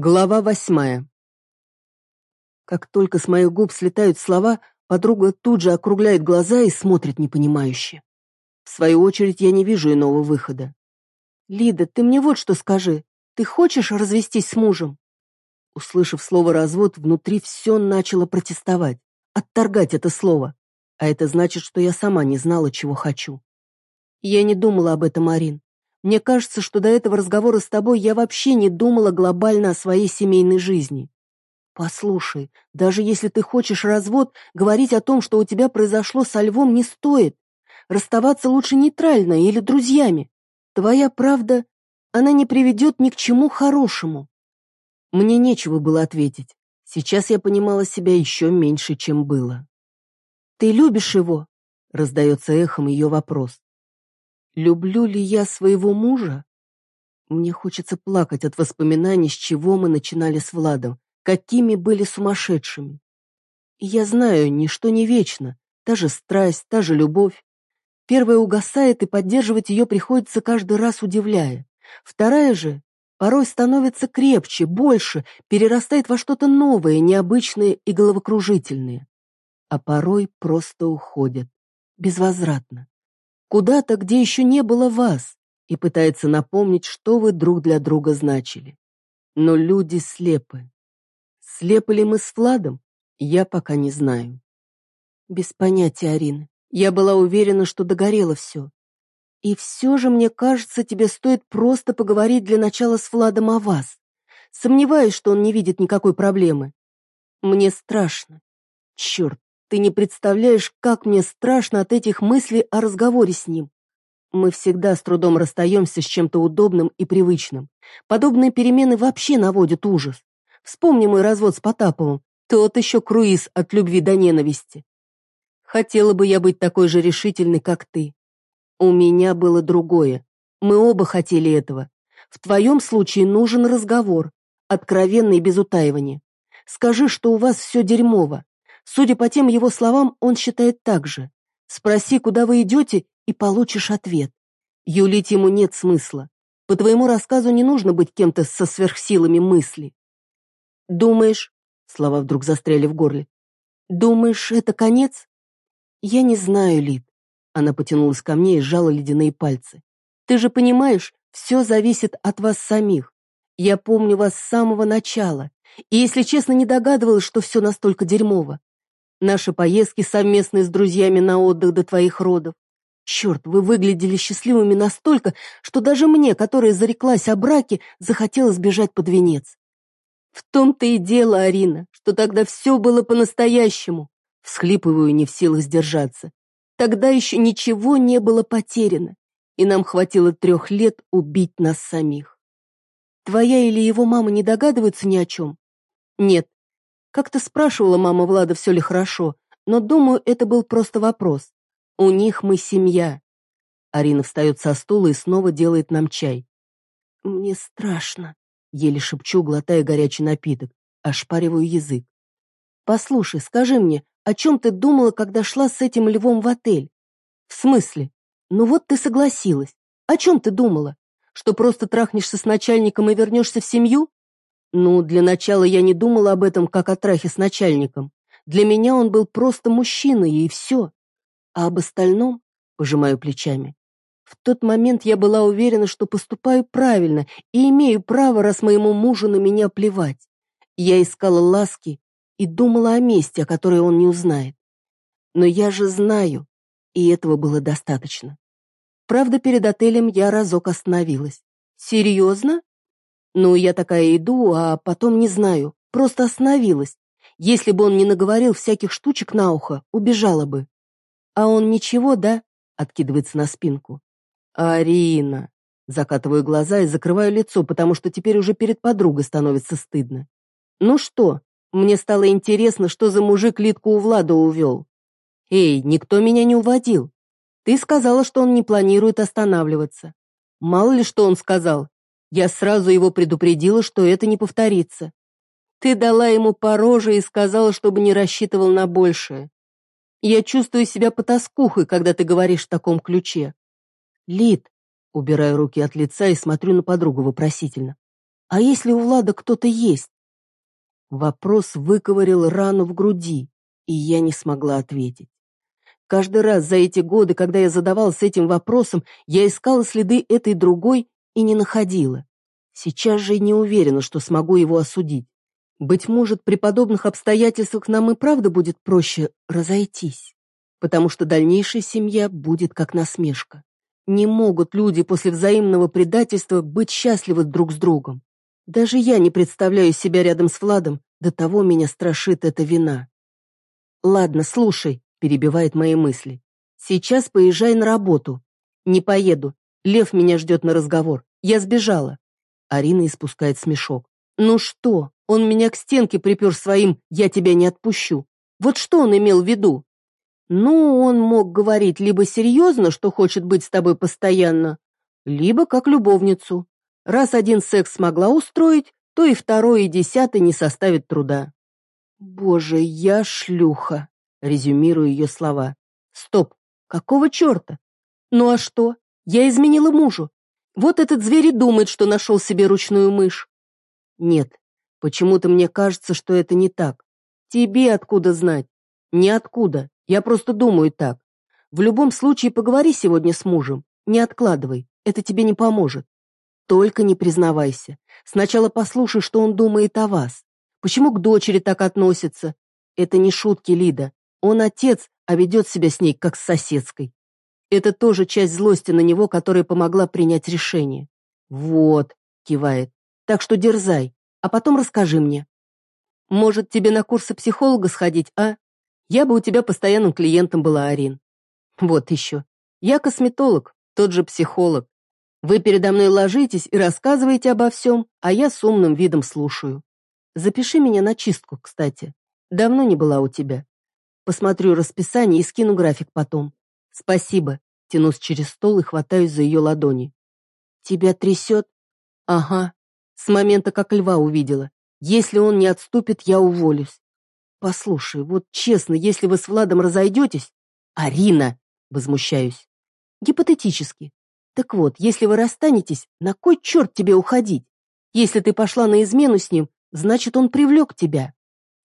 Глава восьмая. Как только с моих губ слетают слова, подруга тут же округляет глаза и смотрит непонимающе. В свою очередь я не вижу иного выхода. «Лида, ты мне вот что скажи. Ты хочешь развестись с мужем?» Услышав слово «развод», внутри все начало протестовать, отторгать это слово. А это значит, что я сама не знала, чего хочу. Я не думала об этом, Арин. Мне кажется, что до этого разговора с тобой я вообще не думала глобально о своей семейной жизни. Послушай, даже если ты хочешь развод, говорить о том, что у тебя произошло со львом, не стоит. Расставаться лучше нейтрально или друзьями. Твоя правда, она не приведет ни к чему хорошему. Мне нечего было ответить. Сейчас я понимала себя еще меньше, чем было. «Ты любишь его?» — раздается эхом ее вопрос. Люблю ли я своего мужа? Мне хочется плакать от воспоминаний, с чего мы начинали с Владом, какими были сумасшедшими. И я знаю, ничто не вечно, та же страсть, та же любовь. Первая угасает, и поддерживать ее приходится каждый раз удивляя. Вторая же порой становится крепче, больше, перерастает во что-то новое, необычное и головокружительное. А порой просто уходит, безвозвратно куда-то, где еще не было вас, и пытается напомнить, что вы друг для друга значили. Но люди слепы. Слепы ли мы с Владом, я пока не знаю. Без понятия, Арина. Я была уверена, что догорело все. И все же, мне кажется, тебе стоит просто поговорить для начала с Владом о вас. Сомневаюсь, что он не видит никакой проблемы. Мне страшно. Черт, ты не представляешь, как мне страшно от этих мыслей о разговоре с ним. Мы всегда с трудом расстаемся с чем-то удобным и привычным. Подобные перемены вообще наводят ужас. Вспомни мой развод с Потаповым. Тот еще круиз от любви до ненависти. Хотела бы я быть такой же решительной, как ты. У меня было другое. Мы оба хотели этого. В твоем случае нужен разговор, откровенный без утаивания. Скажи, что у вас все дерьмово. Судя по тем его словам, он считает так же. Спроси, куда вы идете, и получишь ответ. Юлить ему нет смысла. По твоему рассказу не нужно быть кем-то со сверхсилами мысли. Думаешь, слова вдруг застряли в горле, думаешь, это конец? Я не знаю, Лид. Она потянулась ко мне и сжала ледяные пальцы. Ты же понимаешь, все зависит от вас самих. Я помню вас с самого начала, и, если честно, не догадывалась, что все настолько дерьмово. Наши поездки совместные с друзьями на отдых до твоих родов. Черт, вы выглядели счастливыми настолько, что даже мне, которая зареклась о браке, захотелось бежать под венец. В том-то и дело, Арина, что тогда все было по-настоящему. Всхлипываю, не в силах сдержаться. Тогда еще ничего не было потеряно, и нам хватило трех лет убить нас самих. Твоя или его мама не догадываются ни о чем? Нет, как-то спрашивала мама Влада, все ли хорошо, но, думаю, это был просто вопрос. У них мы семья. Арина встает со стула и снова делает нам чай. Мне страшно, еле шепчу, глотая горячий напиток, ошпариваю язык. Послушай, скажи мне, о чем ты думала, когда шла с этим львом в отель? В смысле? Ну вот ты согласилась. О чем ты думала? Что просто трахнешься с начальником и вернешься в семью? Ну, для начала я не думала об этом как о трахе с начальником. Для меня он был просто мужчиной, и все. А об остальном, пожимаю плечами, в тот момент я была уверена, что поступаю правильно и имею право, раз моему мужу на меня плевать. Я искала ласки и думала о месте, о которой он не узнает. Но я же знаю, и этого было достаточно. Правда, перед отелем я разок остановилась. «Серьезно?» Ну, я такая иду, а потом не знаю, просто остановилась. Если бы он не наговорил всяких штучек на ухо, убежала бы. А он ничего, да? Откидывается на спинку. Арина. Закатываю глаза и закрываю лицо, потому что теперь уже перед подругой становится стыдно. Ну что, мне стало интересно, что за мужик Литку у Влада увел. Эй, никто меня не уводил. Ты сказала, что он не планирует останавливаться. Мало ли что он сказал, я сразу его предупредила, что это не повторится. Ты дала ему по роже и сказала, чтобы не рассчитывал на большее. Я чувствую себя потаскухой, когда ты говоришь в таком ключе. Лид, убираю руки от лица и смотрю на подругу вопросительно. А если у Влада кто-то есть? Вопрос выковырил рану в груди, и я не смогла ответить. Каждый раз за эти годы, когда я задавалась этим вопросом, я искала следы этой другой и не находила. Сейчас же не уверена, что смогу его осудить. Быть может, при подобных обстоятельствах нам и правда будет проще разойтись, потому что дальнейшая семья будет как насмешка. Не могут люди после взаимного предательства быть счастливы друг с другом. Даже я не представляю себя рядом с Владом, до того меня страшит эта вина. «Ладно, слушай», — перебивает мои мысли. «Сейчас поезжай на работу». «Не поеду. Лев меня ждет на разговор. Я сбежала». Арина испускает смешок. «Ну что? Он меня к стенке припер своим «я тебя не отпущу». Вот что он имел в виду?» «Ну, он мог говорить либо серьезно, что хочет быть с тобой постоянно, либо как любовницу. Раз один секс смогла устроить, то и второй, и десятый не составит труда. «Боже, я шлюха!» — резюмирую ее слова. «Стоп! Какого черта? Ну а что? Я изменила мужу. Вот этот зверь и думает, что нашел себе ручную мышь». «Нет, почему-то мне кажется, что это не так. Тебе откуда знать?» «Ниоткуда. Я просто думаю так. В любом случае поговори сегодня с мужем. Не откладывай. Это тебе не поможет. Только не признавайся. Сначала послушай, что он думает о вас. Почему к дочери так относится? Это не шутки, Лида. Он отец, а ведет себя с ней, как с соседской. Это тоже часть злости на него, которая помогла принять решение. Вот, кивает. Так что дерзай, а потом расскажи мне. Может, тебе на курсы психолога сходить, а? Я бы у тебя постоянным клиентом была, Арин. Вот еще. Я косметолог, тот же психолог. Вы передо мной ложитесь и рассказываете обо всем, а я с умным видом слушаю. Запиши меня на чистку, кстати. Давно не была у тебя. Посмотрю расписание и скину график потом. Спасибо. Тянусь через стол и хватаюсь за ее ладони. Тебя трясет? Ага. С момента, как льва увидела. Если он не отступит, я уволюсь. Послушай, вот честно, если вы с Владом разойдетесь... Арина! Возмущаюсь. Гипотетически. Так вот, если вы расстанетесь, на кой черт тебе уходить? Если ты пошла на измену с ним, значит, он привлек тебя.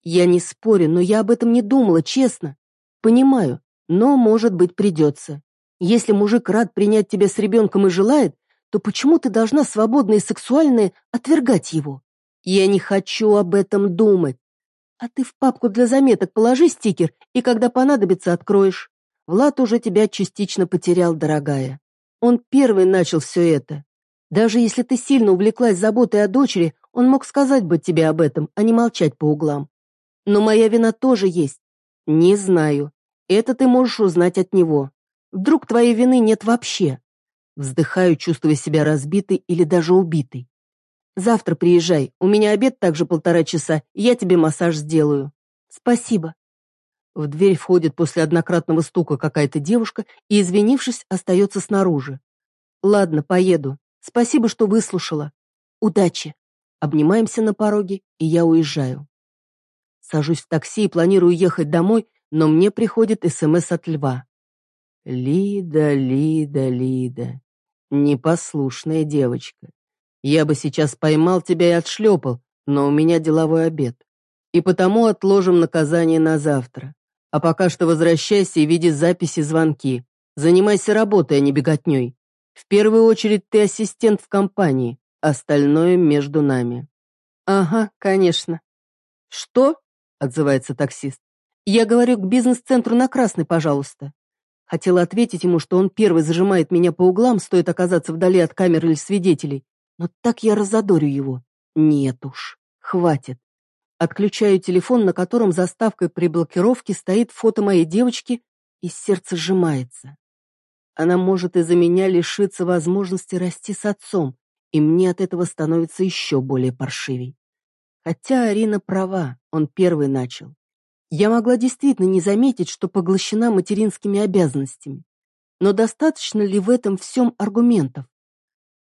Я не спорю, но я об этом не думала, честно. Понимаю, но, может быть, придется. Если мужик рад принять тебя с ребенком и желает, то почему ты должна свободно и сексуально отвергать его? Я не хочу об этом думать. А ты в папку для заметок положи стикер, и когда понадобится, откроешь. Влад уже тебя частично потерял, дорогая. Он первый начал все это. Даже если ты сильно увлеклась заботой о дочери, он мог сказать бы тебе об этом, а не молчать по углам. Но моя вина тоже есть. Не знаю. Это ты можешь узнать от него. Вдруг твоей вины нет вообще. Вздыхаю, чувствуя себя разбитой или даже убитой. Завтра приезжай, у меня обед также полтора часа, я тебе массаж сделаю. Спасибо. В дверь входит после однократного стука какая-то девушка и, извинившись, остается снаружи. «Ладно, поеду. Спасибо, что выслушала. Удачи!» Обнимаемся на пороге, и я уезжаю. Сажусь в такси и планирую ехать домой, но мне приходит СМС от Льва. «Лида, Лида, Лида, непослушная девочка. Я бы сейчас поймал тебя и отшлепал, но у меня деловой обед. И потому отложим наказание на завтра. А пока что возвращайся и види записи звонки. Занимайся работой, а не беготней. В первую очередь ты ассистент в компании, остальное между нами». «Ага, конечно». «Что?» — отзывается таксист. «Я говорю к бизнес-центру на Красный, пожалуйста». Хотела ответить ему, что он первый зажимает меня по углам, стоит оказаться вдали от камер или свидетелей. Но так я разодорю его. Нет уж, хватит. Отключаю телефон, на котором заставкой при блокировке стоит фото моей девочки, и сердце сжимается. Она может из-за меня лишиться возможности расти с отцом, и мне от этого становится еще более паршивей. Хотя Арина права, он первый начал. Я могла действительно не заметить, что поглощена материнскими обязанностями. Но достаточно ли в этом всем аргументов?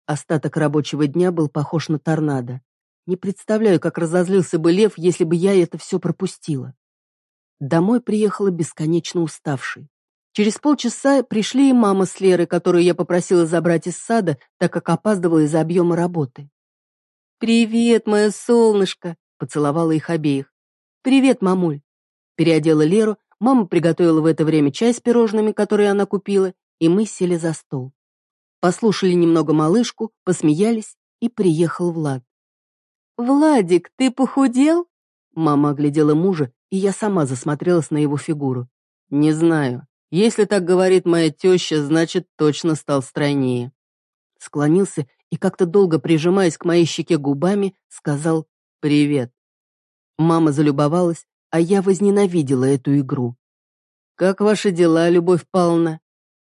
Остаток рабочего дня был похож на торнадо. Не представляю, как разозлился бы Лев, если бы я это все пропустила. Домой приехала бесконечно уставшей. Через полчаса пришли и мама с Лерой, которую я попросила забрать из сада, так как опаздывала из-за объема работы. «Привет, мое солнышко!» — поцеловала их обеих. «Привет, мамуль!» Переодела Леру, мама приготовила в это время чай с пирожными, которые она купила, и мы сели за стол. Послушали немного малышку, посмеялись, и приехал Влад. «Владик, ты похудел?» Мама оглядела мужа, и я сама засмотрелась на его фигуру. «Не знаю. Если так говорит моя теща, значит, точно стал стройнее». Склонился и, как-то долго прижимаясь к моей щеке губами, сказал «Привет». Мама залюбовалась, а я возненавидела эту игру. «Как ваши дела, Любовь Павловна?»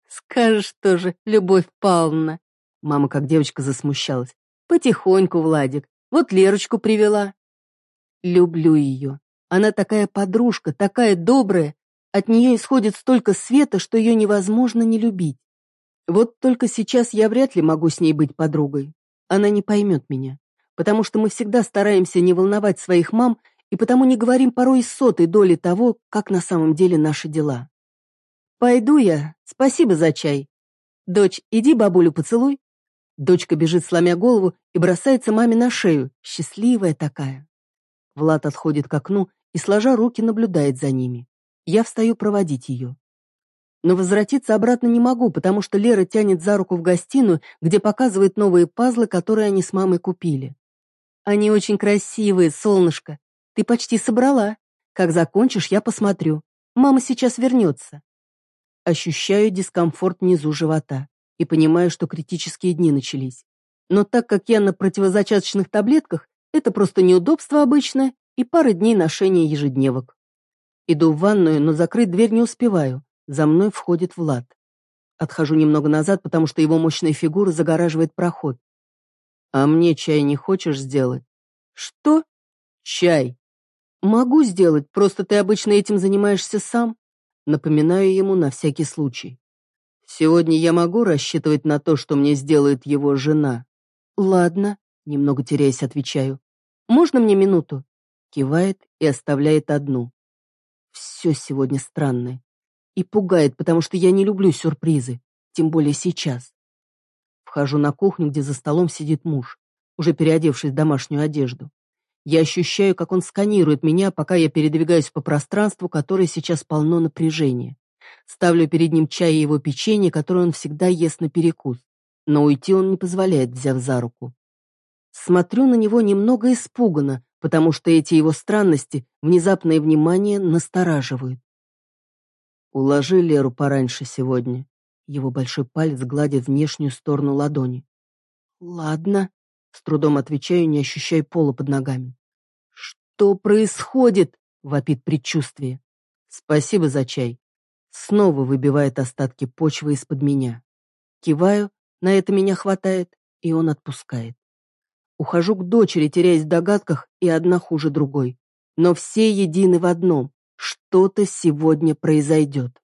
«Скажешь тоже, Любовь Павловна». Мама, как девочка, засмущалась. «Потихоньку, Владик. Вот Лерочку привела». Люблю ее. Она такая подружка, такая добрая. От нее исходит столько света, что ее невозможно не любить. Вот только сейчас я вряд ли могу с ней быть подругой. Она не поймет меня, потому что мы всегда стараемся не волновать своих мам и потому не говорим порой и сотой доли того, как на самом деле наши дела. Пойду я, спасибо за чай. Дочь, иди бабулю поцелуй. Дочка бежит, сломя голову, и бросается маме на шею, счастливая такая. Влад отходит к окну и, сложа руки, наблюдает за ними. Я встаю проводить ее. Но возвратиться обратно не могу, потому что Лера тянет за руку в гостиную, где показывает новые пазлы, которые они с мамой купили. Они очень красивые, солнышко. Ты почти собрала. Как закончишь, я посмотрю. Мама сейчас вернется. Ощущаю дискомфорт внизу живота и понимаю, что критические дни начались. Но так как я на противозачаточных таблетках, это просто неудобство обычное и пара дней ношения ежедневок. Иду в ванную, но закрыть дверь не успеваю. За мной входит Влад. Отхожу немного назад, потому что его мощная фигура загораживает проход. «А мне чай не хочешь сделать?» «Что?» «Чай». «Могу сделать, просто ты обычно этим занимаешься сам». Напоминаю ему на всякий случай. «Сегодня я могу рассчитывать на то, что мне сделает его жена?» «Ладно», — немного теряясь, отвечаю. «Можно мне минуту?» Кивает и оставляет одну. Все сегодня странное. И пугает, потому что я не люблю сюрпризы, тем более сейчас. Вхожу на кухню, где за столом сидит муж, уже переодевшись в домашнюю одежду. Я ощущаю, как он сканирует меня, пока я передвигаюсь по пространству, которое сейчас полно напряжения. Ставлю перед ним чай и его печенье, которое он всегда ест на перекус. Но уйти он не позволяет, взяв за руку. Смотрю на него немного испуганно, потому что эти его странности, внезапное внимание настораживают. «Уложи Леру пораньше сегодня». Его большой палец гладит внешнюю сторону ладони. «Ладно», — с трудом отвечаю, не ощущая пола под ногами. «Что происходит?» — вопит предчувствие. «Спасибо за чай». Снова выбивает остатки почвы из-под меня. Киваю, на это меня хватает, и он отпускает. Ухожу к дочери, теряясь в догадках, и одна хуже другой. Но все едины в одном. Что-то сегодня произойдет.